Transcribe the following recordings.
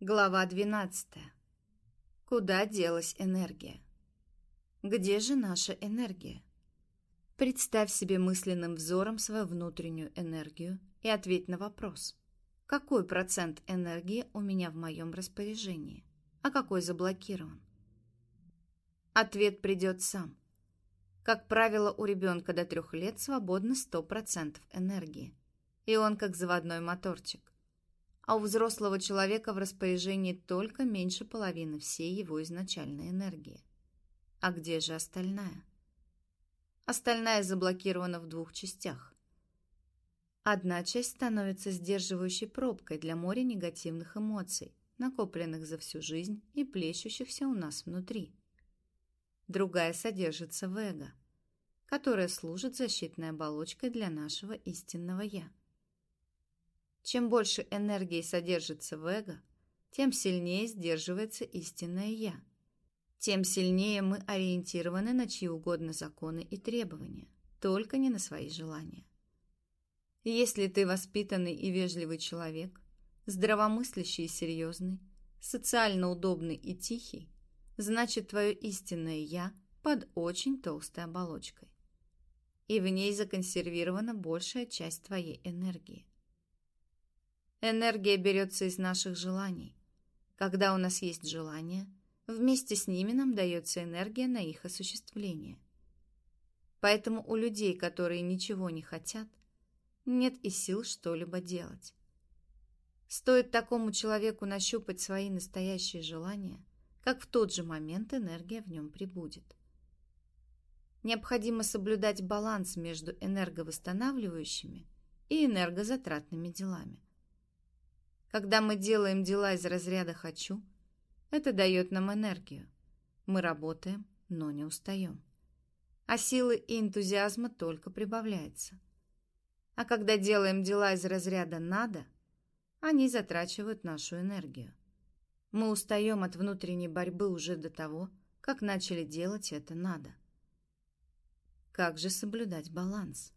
Глава 12. Куда делась энергия? Где же наша энергия? Представь себе мысленным взором свою внутреннюю энергию и ответь на вопрос. Какой процент энергии у меня в моем распоряжении, а какой заблокирован? Ответ придет сам. Как правило, у ребенка до трех лет свободно 100% энергии, и он как заводной моторчик а у взрослого человека в распоряжении только меньше половины всей его изначальной энергии. А где же остальная? Остальная заблокирована в двух частях. Одна часть становится сдерживающей пробкой для моря негативных эмоций, накопленных за всю жизнь и плещущихся у нас внутри. Другая содержится в эго, которое служит защитной оболочкой для нашего истинного «я». Чем больше энергии содержится в эго, тем сильнее сдерживается истинное «я». Тем сильнее мы ориентированы на чьи угодно законы и требования, только не на свои желания. Если ты воспитанный и вежливый человек, здравомыслящий и серьезный, социально удобный и тихий, значит твое истинное «я» под очень толстой оболочкой. И в ней законсервирована большая часть твоей энергии. Энергия берется из наших желаний. Когда у нас есть желания, вместе с ними нам дается энергия на их осуществление. Поэтому у людей, которые ничего не хотят, нет и сил что-либо делать. Стоит такому человеку нащупать свои настоящие желания, как в тот же момент энергия в нем прибудет. Необходимо соблюдать баланс между энерговосстанавливающими и энергозатратными делами. Когда мы делаем дела из разряда «хочу», это дает нам энергию. Мы работаем, но не устаем. А силы и энтузиазма только прибавляется. А когда делаем дела из разряда «надо», они затрачивают нашу энергию. Мы устаем от внутренней борьбы уже до того, как начали делать это «надо». Как же соблюдать баланс?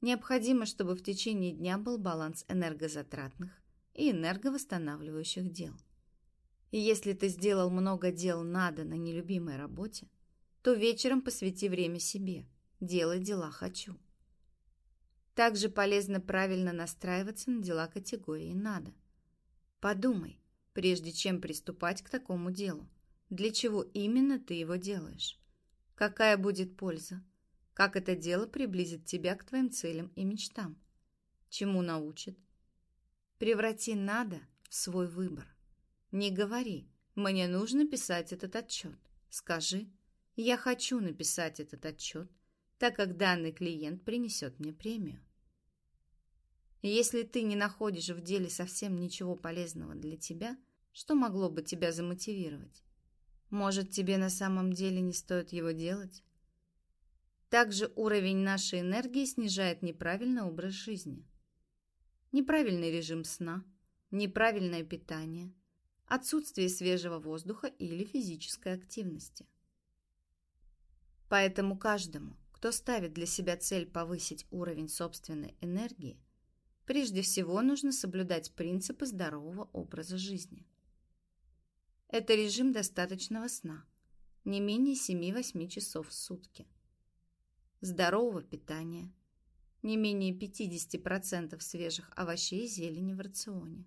Необходимо, чтобы в течение дня был баланс энергозатратных и энерговосстанавливающих дел. И если ты сделал много дел надо на нелюбимой работе, то вечером посвяти время себе, делай дела «хочу». Также полезно правильно настраиваться на дела категории «надо». Подумай, прежде чем приступать к такому делу, для чего именно ты его делаешь, какая будет польза, как это дело приблизит тебя к твоим целям и мечтам, чему научит, Преврати «надо» в свой выбор. Не говори «мне нужно писать этот отчет». Скажи «я хочу написать этот отчет, так как данный клиент принесет мне премию». Если ты не находишь в деле совсем ничего полезного для тебя, что могло бы тебя замотивировать? Может, тебе на самом деле не стоит его делать? Также уровень нашей энергии снижает неправильный образ жизни – неправильный режим сна, неправильное питание, отсутствие свежего воздуха или физической активности. Поэтому каждому, кто ставит для себя цель повысить уровень собственной энергии, прежде всего нужно соблюдать принципы здорового образа жизни. Это режим достаточного сна, не менее 7-8 часов в сутки, здорового питания – не менее 50% свежих овощей и зелени в рационе.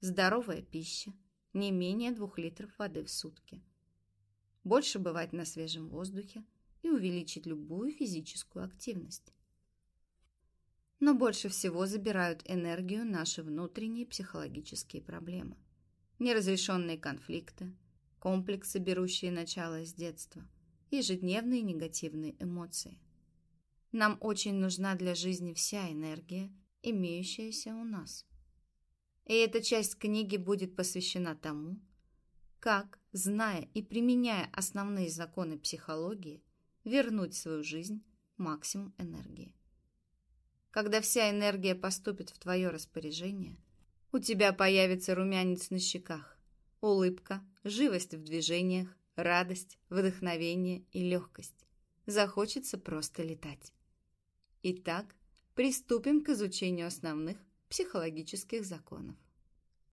Здоровая пища, не менее 2 литров воды в сутки. Больше бывать на свежем воздухе и увеличить любую физическую активность. Но больше всего забирают энергию наши внутренние психологические проблемы. Неразрешенные конфликты, комплексы, берущие начало с детства, ежедневные негативные эмоции. Нам очень нужна для жизни вся энергия, имеющаяся у нас. И эта часть книги будет посвящена тому, как, зная и применяя основные законы психологии, вернуть в свою жизнь максимум энергии. Когда вся энергия поступит в твое распоряжение, у тебя появится румянец на щеках, улыбка, живость в движениях, радость, вдохновение и легкость. Захочется просто летать. Итак, приступим к изучению основных психологических законов.